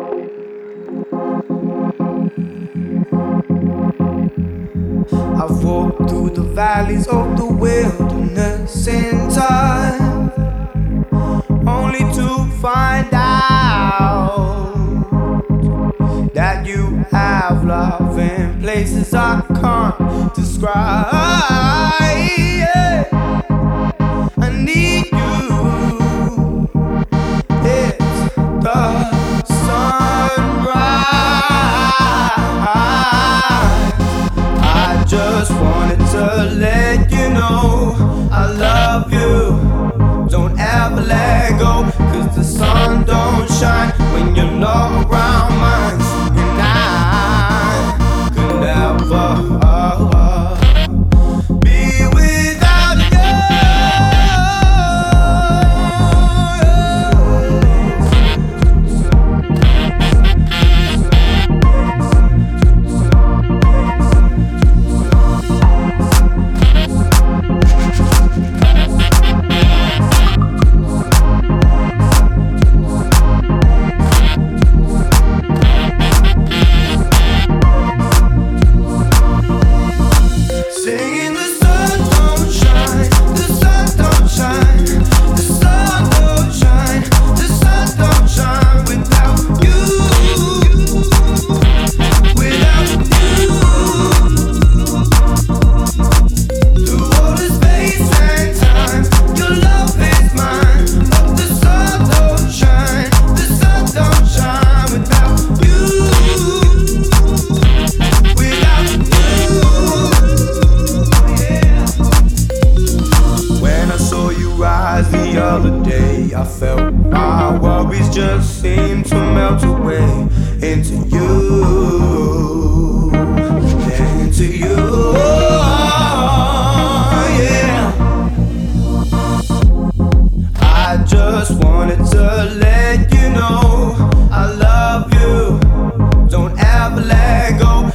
I've walked through the valleys of the wilderness in time, only to find out that you have love in places I can't describe. Yeah. I felt. My worries just seem to melt away into you, into you. Yeah. I just wanted to let you know I love you. Don't ever let go.